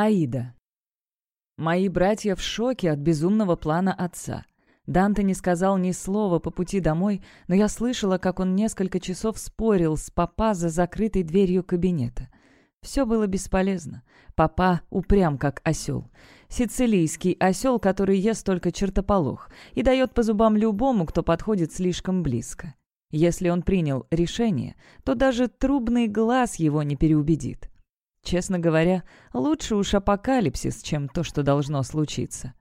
Аида. Мои братья в шоке от безумного плана отца. Данте не сказал ни слова по пути домой, но я слышала, как он несколько часов спорил с папа за закрытой дверью кабинета. Все было бесполезно. Папа упрям, как осел. Сицилийский осел, который ест только чертополох и дает по зубам любому, кто подходит слишком близко. Если он принял решение, то даже трубный глаз его не переубедит. Честно говоря, лучше уж апокалипсис, чем то, что должно случиться.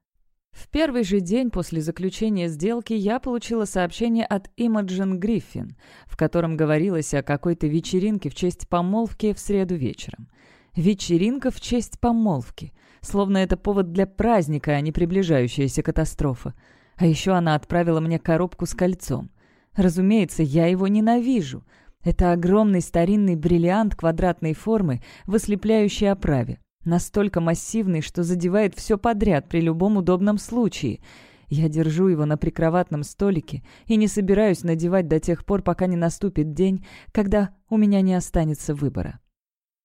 В первый же день после заключения сделки я получила сообщение от Имаджин Гриффин, в котором говорилось о какой-то вечеринке в честь помолвки в среду вечером. Вечеринка в честь помолвки. Словно это повод для праздника, а не приближающаяся катастрофа. А еще она отправила мне коробку с кольцом. Разумеется, я его ненавижу. Это огромный старинный бриллиант квадратной формы в ослепляющей оправе. Настолько массивный, что задевает все подряд при любом удобном случае. Я держу его на прикроватном столике и не собираюсь надевать до тех пор, пока не наступит день, когда у меня не останется выбора.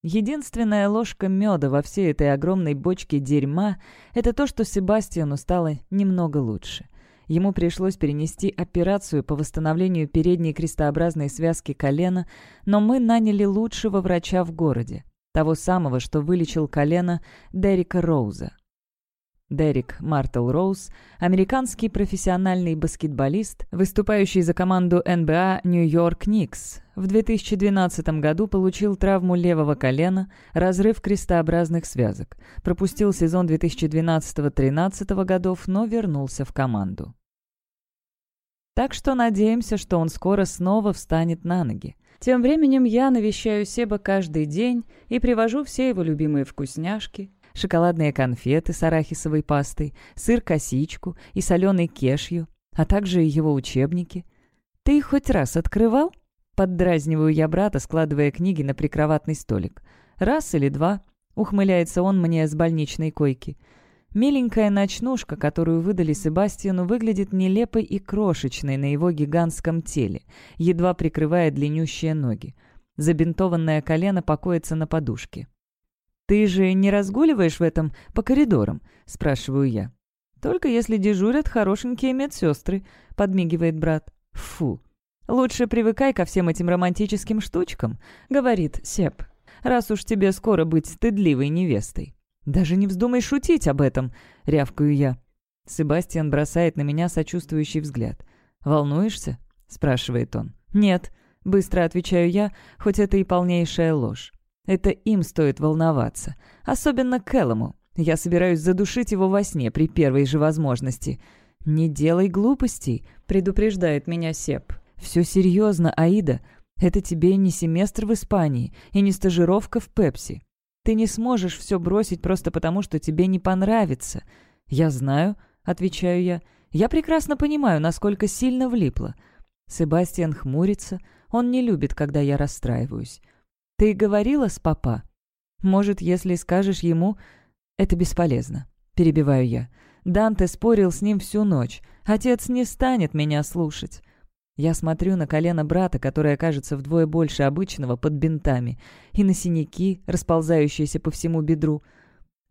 Единственная ложка меда во всей этой огромной бочке дерьма — это то, что Себастьяну стало немного лучше. Ему пришлось перенести операцию по восстановлению передней крестообразной связки колена, но мы наняли лучшего врача в городе, того самого, что вылечил колено Дерека Роуза. Дерек Мартел Роуз – американский профессиональный баскетболист, выступающий за команду НБА Нью-Йорк Никс. В 2012 году получил травму левого колена, разрыв крестообразных связок. Пропустил сезон 2012-13 годов, но вернулся в команду. Так что надеемся, что он скоро снова встанет на ноги. Тем временем я навещаю Себа каждый день и привожу все его любимые вкусняшки – шоколадные конфеты с арахисовой пастой, сыр-косичку и соленый кешью, а также его учебники. «Ты их хоть раз открывал?» Поддразниваю я брата, складывая книги на прикроватный столик. «Раз или два», — ухмыляется он мне с больничной койки. Миленькая ночнушка, которую выдали Себастьяну, выглядит нелепой и крошечной на его гигантском теле, едва прикрывая длиннющие ноги. Забинтованное колено покоится на подушке. «Ты же не разгуливаешь в этом по коридорам?» — спрашиваю я. «Только если дежурят хорошенькие медсестры», — подмигивает брат. «Фу. Лучше привыкай ко всем этим романтическим штучкам», — говорит Сеп. «Раз уж тебе скоро быть стыдливой невестой». «Даже не вздумай шутить об этом», — рявкаю я. Себастьян бросает на меня сочувствующий взгляд. «Волнуешься?» — спрашивает он. «Нет», — быстро отвечаю я, хоть это и полнейшая ложь. Это им стоит волноваться. Особенно Кэллому. Я собираюсь задушить его во сне при первой же возможности. «Не делай глупостей», — предупреждает меня Сеп. «Все серьезно, Аида. Это тебе не семестр в Испании и не стажировка в Пепси. Ты не сможешь все бросить просто потому, что тебе не понравится». «Я знаю», — отвечаю я. «Я прекрасно понимаю, насколько сильно влипла». Себастьян хмурится. Он не любит, когда я расстраиваюсь. «Ты говорила с папа?» «Может, если скажешь ему...» «Это бесполезно», — перебиваю я. Данте спорил с ним всю ночь. Отец не станет меня слушать. Я смотрю на колено брата, которое кажется вдвое больше обычного под бинтами, и на синяки, расползающиеся по всему бедру.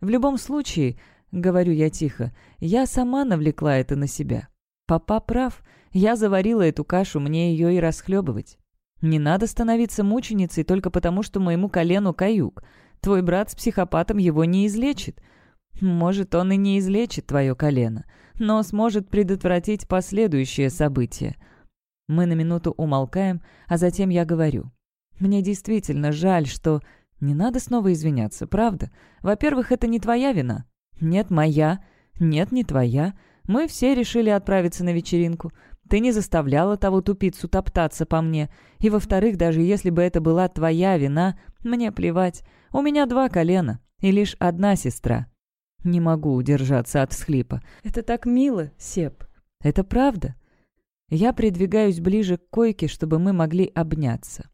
В любом случае, говорю я тихо, я сама навлекла это на себя. Папа прав, я заварила эту кашу, мне ее и расхлебывать. Не надо становиться мученицей только потому, что моему колену каюк. Твой брат с психопатом его не излечит. Может, он и не излечит твое колено, но сможет предотвратить последующие события. Мы на минуту умолкаем, а затем я говорю. Мне действительно жаль, что... Не надо снова извиняться, правда? Во-первых, это не твоя вина. Нет, моя. Нет, не твоя. Мы все решили отправиться на вечеринку. Ты не заставляла того тупицу топтаться по мне. И, во-вторых, даже если бы это была твоя вина, мне плевать. У меня два колена и лишь одна сестра. Не могу удержаться от всхлипа. Это так мило, Сеп. Это правда. Я придвигаюсь ближе к койке, чтобы мы могли обняться.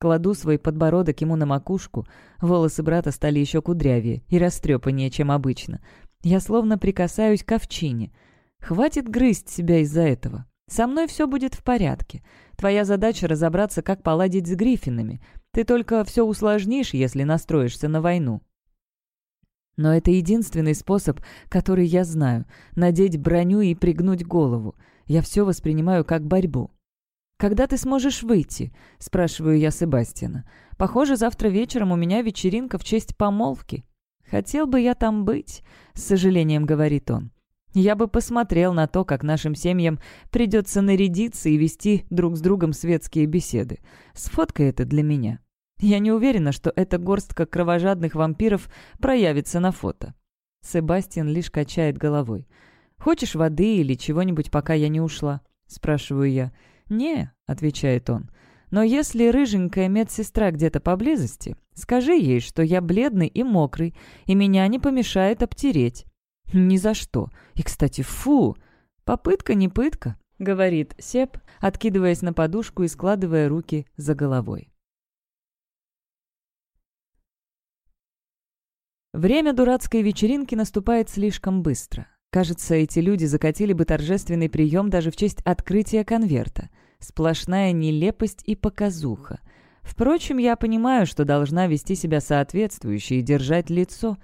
Кладу свой подбородок ему на макушку. Волосы брата стали еще кудрявее и растрепаннее, чем обычно. Я словно прикасаюсь к овчине. Хватит грызть себя из-за этого. Со мной все будет в порядке. Твоя задача разобраться, как поладить с Гриффинами. Ты только все усложнишь, если настроишься на войну». Но это единственный способ, который я знаю — надеть броню и пригнуть голову. Я все воспринимаю как борьбу. «Когда ты сможешь выйти?» — спрашиваю я Себастьяна. «Похоже, завтра вечером у меня вечеринка в честь помолвки». «Хотел бы я там быть», — с сожалением говорит он. «Я бы посмотрел на то, как нашим семьям придется нарядиться и вести друг с другом светские беседы. Сфоткай это для меня». Я не уверена, что эта горстка кровожадных вампиров проявится на фото. Себастьян лишь качает головой. «Хочешь воды или чего-нибудь, пока я не ушла?» — спрашиваю я. «Не», — отвечает он. «Но если рыженькая медсестра где-то поблизости, скажи ей, что я бледный и мокрый, и меня не помешает обтереть». «Ни за что. И, кстати, фу! Попытка не пытка», — говорит Сеп, откидываясь на подушку и складывая руки за головой. Время дурацкой вечеринки наступает слишком быстро. Кажется, эти люди закатили бы торжественный прием даже в честь открытия конверта. Сплошная нелепость и показуха. Впрочем, я понимаю, что должна вести себя соответствующе и держать лицо.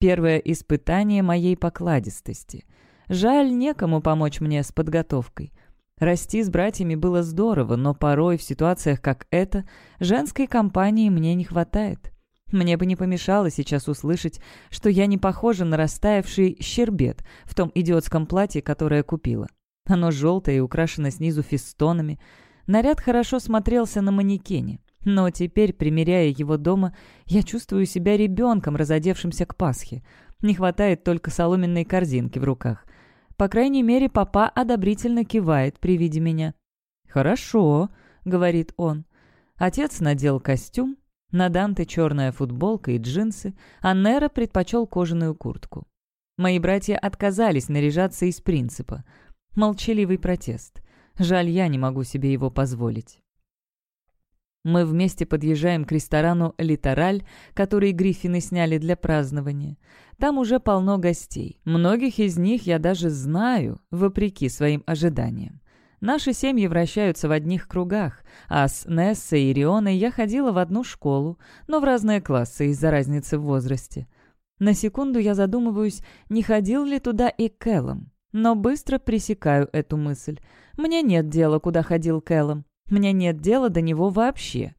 Первое испытание моей покладистости. Жаль, некому помочь мне с подготовкой. Расти с братьями было здорово, но порой в ситуациях как эта женской компании мне не хватает. Мне бы не помешало сейчас услышать, что я не похожа на растаявший щербет в том идиотском платье, которое купила. Оно желтое и украшено снизу фистонами. Наряд хорошо смотрелся на манекене. Но теперь, примеряя его дома, я чувствую себя ребенком, разодевшимся к Пасхе. Не хватает только соломенной корзинки в руках. По крайней мере, папа одобрительно кивает при виде меня. «Хорошо», — говорит он. Отец надел костюм, на Данте черная футболка и джинсы, а Нера предпочел кожаную куртку. Мои братья отказались наряжаться из принципа. Молчаливый протест. Жаль, я не могу себе его позволить. Мы вместе подъезжаем к ресторану «Литераль», который Гриффины сняли для празднования. Там уже полно гостей. Многих из них я даже знаю, вопреки своим ожиданиям. Наши семьи вращаются в одних кругах, а с Нессой и Рионой я ходила в одну школу, но в разные классы из-за разницы в возрасте. На секунду я задумываюсь, не ходил ли туда и Кэллом, но быстро пресекаю эту мысль. Мне нет дела, куда ходил Кэллом. Мне нет дела до него вообще.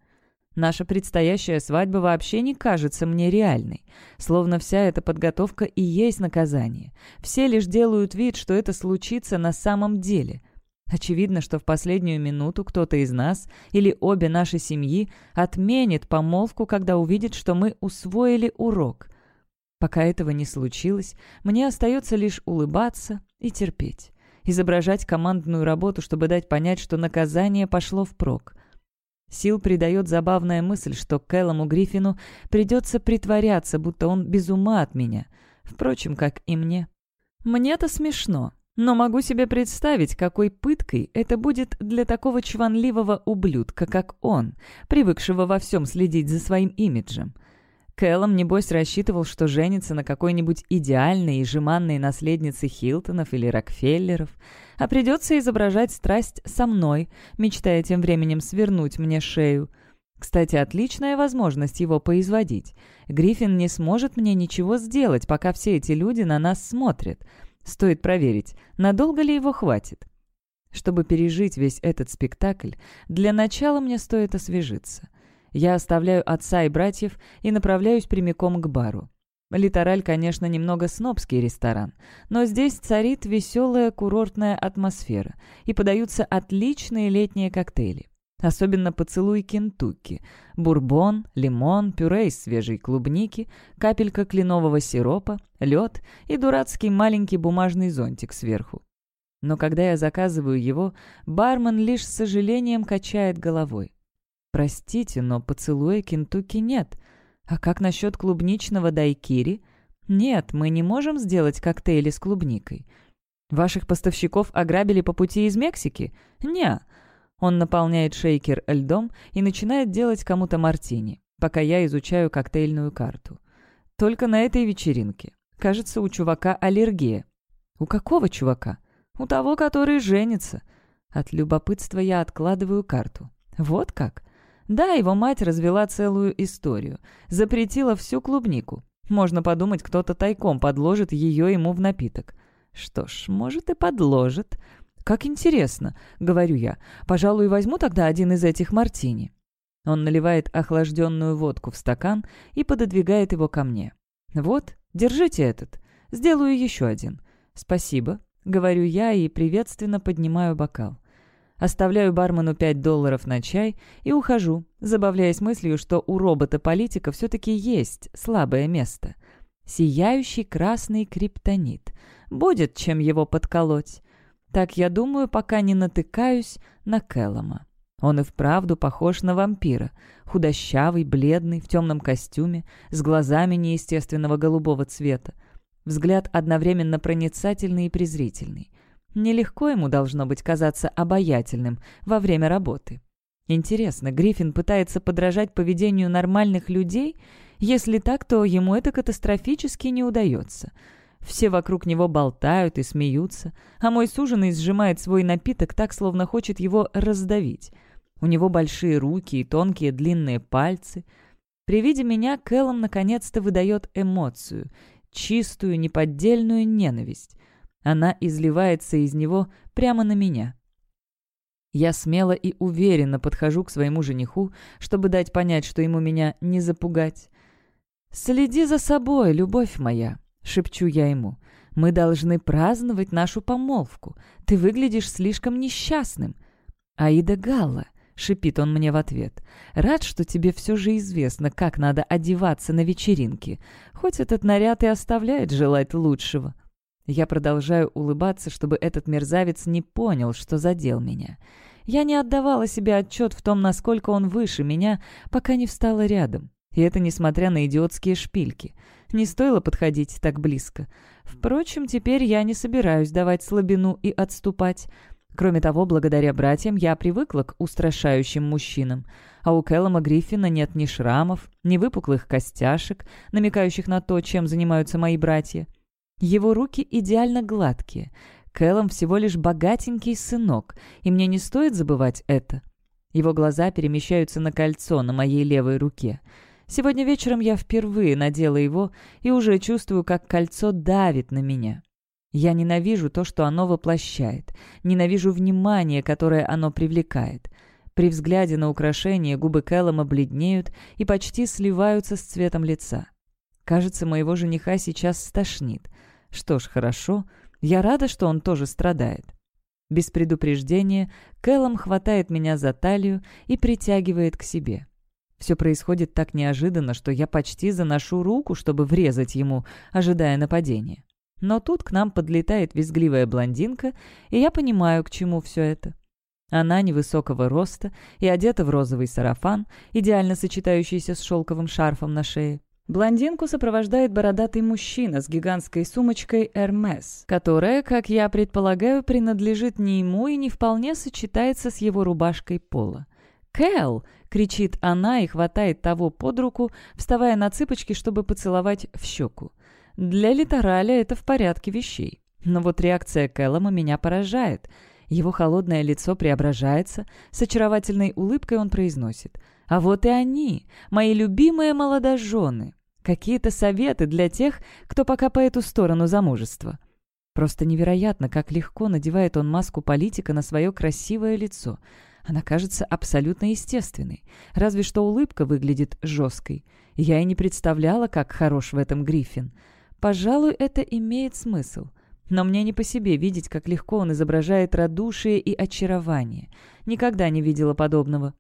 Наша предстоящая свадьба вообще не кажется мне реальной. Словно вся эта подготовка и есть наказание. Все лишь делают вид, что это случится на самом деле — Очевидно, что в последнюю минуту кто-то из нас или обе наши семьи отменит помолвку, когда увидит, что мы усвоили урок. Пока этого не случилось, мне остается лишь улыбаться и терпеть. Изображать командную работу, чтобы дать понять, что наказание пошло впрок. Сил придает забавная мысль, что Кэллому Гриффину придется притворяться, будто он без ума от меня. Впрочем, как и мне. Мне-то смешно. Но могу себе представить, какой пыткой это будет для такого чванливого ублюдка, как он, привыкшего во всем следить за своим имиджем. Кэллом, небось, рассчитывал, что женится на какой-нибудь идеальной и жеманной наследнице Хилтонов или Рокфеллеров, а придется изображать страсть со мной, мечтая тем временем свернуть мне шею. Кстати, отличная возможность его поизводить. Гриффин не сможет мне ничего сделать, пока все эти люди на нас смотрят — Стоит проверить, надолго ли его хватит. Чтобы пережить весь этот спектакль, для начала мне стоит освежиться. Я оставляю отца и братьев и направляюсь прямиком к бару. Литераль, конечно, немного снобский ресторан, но здесь царит веселая курортная атмосфера и подаются отличные летние коктейли. Особенно поцелуй Кентукки. Бурбон, лимон, пюре из свежей клубники, капелька кленового сиропа, лед и дурацкий маленький бумажный зонтик сверху. Но когда я заказываю его, бармен лишь с сожалением качает головой. «Простите, но поцелуя Кентукки нет. А как насчет клубничного дайкири? Нет, мы не можем сделать коктейли с клубникой. Ваших поставщиков ограбили по пути из Мексики? Не, он наполняет шейкер льдом и начинает делать кому-то мартини, пока я изучаю коктейльную карту. Только на этой вечеринке. Кажется, у чувака аллергия. У какого чувака? У того, который женится. От любопытства я откладываю карту. Вот как? Да, его мать развела целую историю. Запретила всю клубнику. Можно подумать, кто-то тайком подложит ее ему в напиток. Что ж, может и подложит. Как интересно, говорю я. Пожалуй, возьму тогда один из этих мартини. Он наливает охлажденную водку в стакан и пододвигает его ко мне. «Вот, держите этот. Сделаю еще один». «Спасибо», — говорю я и приветственно поднимаю бокал. Оставляю бармену 5 долларов на чай и ухожу, забавляясь мыслью, что у робота-политика все-таки есть слабое место. Сияющий красный криптонит. Будет чем его подколоть. Так я думаю, пока не натыкаюсь на Кэллома. Он и вправду похож на вампира. Худощавый, бледный, в темном костюме, с глазами неестественного голубого цвета. Взгляд одновременно проницательный и презрительный. Нелегко ему должно быть казаться обаятельным во время работы. Интересно, Гриффин пытается подражать поведению нормальных людей? Если так, то ему это катастрофически не удается. Все вокруг него болтают и смеются, а мой суженый сжимает свой напиток так, словно хочет его раздавить. У него большие руки и тонкие длинные пальцы. При виде меня Кэллом наконец-то выдает эмоцию, чистую, неподдельную ненависть. Она изливается из него прямо на меня. Я смело и уверенно подхожу к своему жениху, чтобы дать понять, что ему меня не запугать. «Следи за собой, любовь моя», — шепчу я ему. «Мы должны праздновать нашу помолвку. Ты выглядишь слишком несчастным». «Аида Галла», — шипит он мне в ответ. «Рад, что тебе все же известно, как надо одеваться на вечеринке, хоть этот наряд и оставляет желать лучшего». Я продолжаю улыбаться, чтобы этот мерзавец не понял, что задел меня. Я не отдавала себе отчет в том, насколько он выше меня, пока не встала рядом. И это несмотря на идиотские шпильки. Не стоило подходить так близко. Впрочем, теперь я не собираюсь давать слабину и отступать. Кроме того, благодаря братьям я привыкла к устрашающим мужчинам. А у Кэллома Гриффина нет ни шрамов, ни выпуклых костяшек, намекающих на то, чем занимаются мои братья. Его руки идеально гладкие. Кэллом всего лишь богатенький сынок, и мне не стоит забывать это. Его глаза перемещаются на кольцо на моей левой руке. Сегодня вечером я впервые надела его и уже чувствую, как кольцо давит на меня. Я ненавижу то, что оно воплощает, ненавижу внимание, которое оно привлекает. При взгляде на украшение губы Кэллома бледнеют и почти сливаются с цветом лица. Кажется, моего жениха сейчас стошнит. Что ж, хорошо. Я рада, что он тоже страдает. Без предупреждения Кэллом хватает меня за талию и притягивает к себе. Все происходит так неожиданно, что я почти заношу руку, чтобы врезать ему, ожидая нападения. Но тут к нам подлетает визгливая блондинка, и я понимаю, к чему все это. Она невысокого роста и одета в розовый сарафан, идеально сочетающийся с шелковым шарфом на шее. Блондинку сопровождает бородатый мужчина с гигантской сумочкой Hermes, которая, как я предполагаю, принадлежит не ему и не вполне сочетается с его рубашкой пола. «Кэл!» — кричит она и хватает того под руку, вставая на цыпочки, чтобы поцеловать в щеку. Для литораля это в порядке вещей. Но вот реакция Кэллома меня поражает. Его холодное лицо преображается, с очаровательной улыбкой он произносит — а вот и они, мои любимые молодожены. Какие-то советы для тех, кто пока по эту сторону замужества. Просто невероятно, как легко надевает он маску политика на свое красивое лицо. Она кажется абсолютно естественной, разве что улыбка выглядит жесткой. Я и не представляла, как хорош в этом Гриффин. Пожалуй, это имеет смысл. Но мне не по себе видеть, как легко он изображает радушие и очарование. Никогда не видела подобного.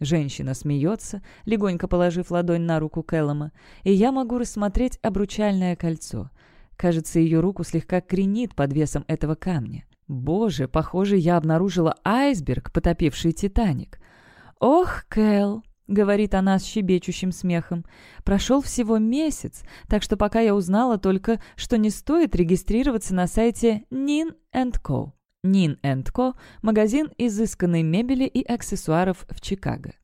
Женщина смеется, легонько положив ладонь на руку Кэллома, и я могу рассмотреть обручальное кольцо. Кажется, ее руку слегка кренит под весом этого камня. Боже, похоже, я обнаружила айсберг, потопивший «Титаник». «Ох, Кэл!» — говорит она с щебечущим смехом. «Прошел всего месяц, так что пока я узнала только, что не стоит регистрироваться на сайте Nin Co. Нин Co – магазин изысканной мебели и аксессуаров в Чикаго.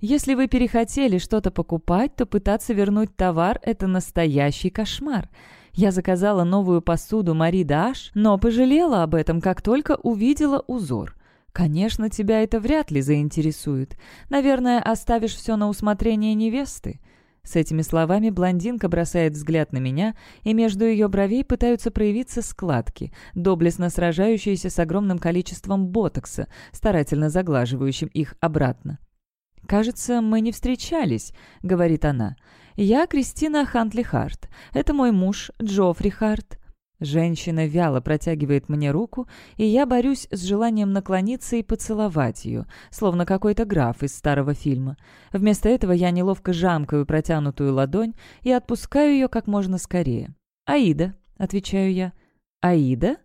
Если вы перехотели что-то покупать, то пытаться вернуть товар – это настоящий кошмар. Я заказала новую посуду Мари Даш, но пожалела об этом, как только увидела узор. Конечно, тебя это вряд ли заинтересует. Наверное, оставишь все на усмотрение невесты. С этими словами блондинка бросает взгляд на меня, и между ее бровей пытаются проявиться складки, доблестно сражающиеся с огромным количеством ботокса, старательно заглаживающим их обратно. «Кажется, мы не встречались», — говорит она. «Я Кристина Хантли Харт. Это мой муж Джоффри Харт». Женщина вяло протягивает мне руку, и я борюсь с желанием наклониться и поцеловать ее, словно какой-то граф из старого фильма. Вместо этого я неловко жамкаю протянутую ладонь и отпускаю ее как можно скорее. «Аида», — отвечаю я. «Аида?»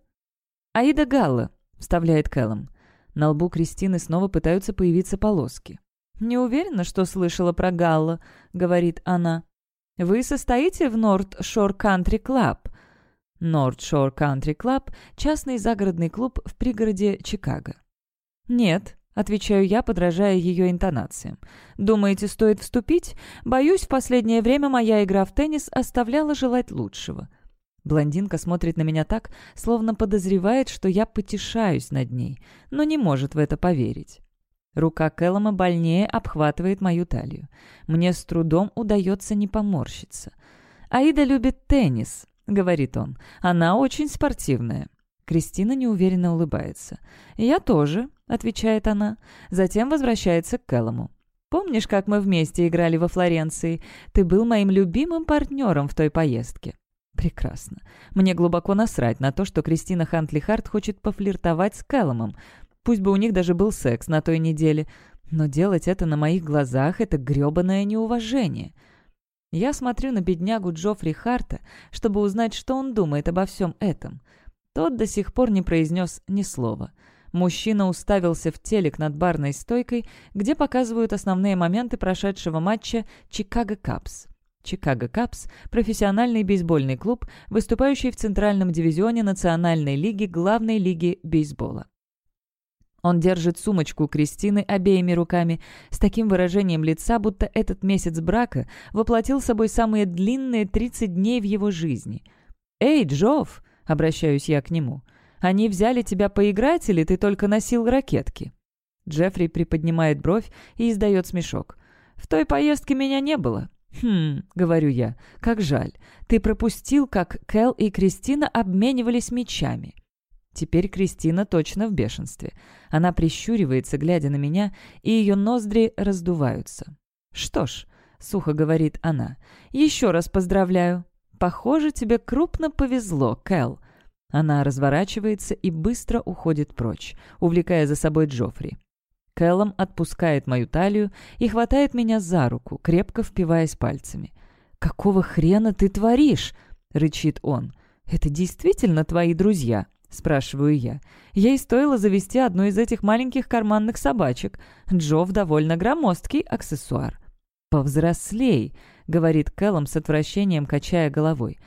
«Аида Галла», — вставляет Кэллом. На лбу Кристины снова пытаются появиться полоски. «Не уверена, что слышала про Галла», — говорит она. «Вы состоите в North Shore Country Club?» North Shore Country Club – частный загородный клуб в пригороде Чикаго. «Нет», — отвечаю я, подражая ее интонациям. «Думаете, стоит вступить? Боюсь, в последнее время моя игра в теннис оставляла желать лучшего». Блондинка смотрит на меня так, словно подозревает, что я потешаюсь над ней, но не может в это поверить. Рука Кэллома больнее обхватывает мою талию. Мне с трудом удается не поморщиться. Аида любит теннис, — говорит он. «Она очень спортивная». Кристина неуверенно улыбается. «Я тоже», — отвечает она. Затем возвращается к Кэллому. «Помнишь, как мы вместе играли во Флоренции? Ты был моим любимым партнером в той поездке». Прекрасно. Мне глубоко насрать на то, что Кристина Хантли Харт хочет пофлиртовать с Кэлломом. Пусть бы у них даже был секс на той неделе. Но делать это на моих глазах — это грёбаное неуважение. Я смотрю на беднягу Джоффри Харта, чтобы узнать, что он думает обо всем этом. Тот до сих пор не произнес ни слова. Мужчина уставился в телек над барной стойкой, где показывают основные моменты прошедшего матча «Чикаго Капс». «Чикаго Капс» — профессиональный бейсбольный клуб, выступающий в Центральном дивизионе Национальной лиги главной лиги бейсбола. Он держит сумочку Кристины обеими руками с таким выражением лица, будто этот месяц брака воплотил собой самые длинные 30 дней в его жизни. «Эй, Джофф!» — обращаюсь я к нему. «Они взяли тебя поиграть или ты только носил ракетки?» Джеффри приподнимает бровь и издает смешок. «В той поездке меня не было». «Хм», — говорю я, — «как жаль. Ты пропустил, как Кэл и Кристина обменивались мечами». Теперь Кристина точно в бешенстве. Она прищуривается, глядя на меня, и ее ноздри раздуваются. «Что ж», — сухо говорит она, — «еще раз поздравляю. Похоже, тебе крупно повезло, Кэл». Она разворачивается и быстро уходит прочь, увлекая за собой Джоффри. Кэллом отпускает мою талию и хватает меня за руку, крепко впиваясь пальцами. «Какого хрена ты творишь?» — рычит он. «Это действительно твои друзья?» — спрашиваю я. Ей стоило завести одну из этих маленьких карманных собачек. Джов довольно громоздкий аксессуар. «Повзрослей», — говорит Кэллом с отвращением, качая головой.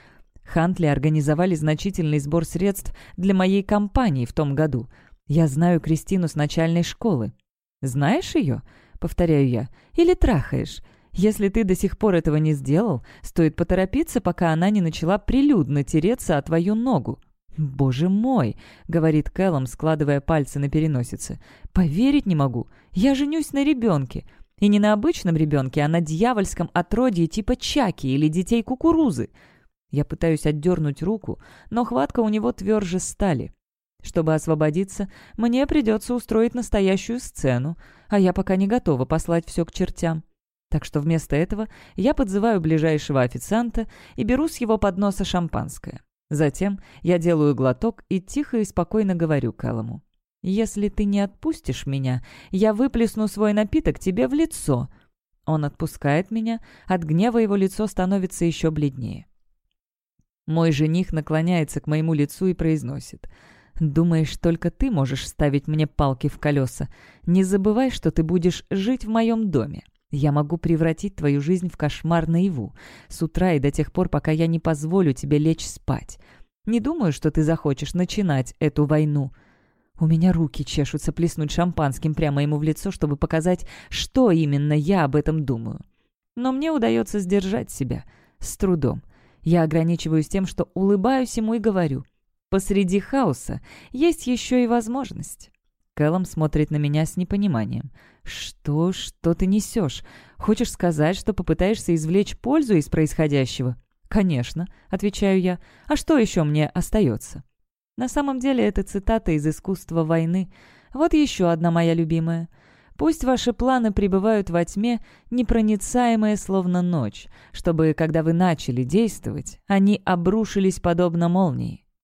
Хантли организовали значительный сбор средств для моей компании в том году. Я знаю Кристину с начальной школы. «Знаешь ее?» — повторяю я. «Или трахаешь?» Если ты до сих пор этого не сделал, стоит поторопиться, пока она не начала прилюдно тереться о твою ногу. «Боже мой!» — говорит Кэллом, складывая пальцы на переносице. «Поверить не могу. Я женюсь на ребенке. И не на обычном ребенке, а на дьявольском отродье типа Чаки или детей кукурузы». Я пытаюсь отдернуть руку, но хватка у него тверже стали. Чтобы освободиться, мне придется устроить настоящую сцену, а я пока не готова послать все к чертям. Так что вместо этого я подзываю ближайшего официанта и беру с его подноса шампанское. Затем я делаю глоток и тихо и спокойно говорю Кэллому. «Если ты не отпустишь меня, я выплесну свой напиток тебе в лицо». Он отпускает меня, от гнева его лицо становится еще бледнее. Мой жених наклоняется к моему лицу и произносит. «Думаешь, только ты можешь ставить мне палки в колеса? Не забывай, что ты будешь жить в моем доме. Я могу превратить твою жизнь в кошмар наяву, с утра и до тех пор, пока я не позволю тебе лечь спать. Не думаю, что ты захочешь начинать эту войну». У меня руки чешутся плеснуть шампанским прямо ему в лицо, чтобы показать, что именно я об этом думаю. Но мне удается сдержать себя. С трудом. Я ограничиваюсь тем, что улыбаюсь ему и говорю. Посреди хаоса есть еще и возможность. Кэллом смотрит на меня с непониманием. «Что? Что ты несешь? Хочешь сказать, что попытаешься извлечь пользу из происходящего?» «Конечно», — отвечаю я. «А что еще мне остается?» На самом деле это цитата из «Искусства войны». Вот еще одна моя любимая. «Пусть ваши планы пребывают во тьме, непроницаемые словно ночь, чтобы, когда вы начали действовать, они обрушились подобно молнии».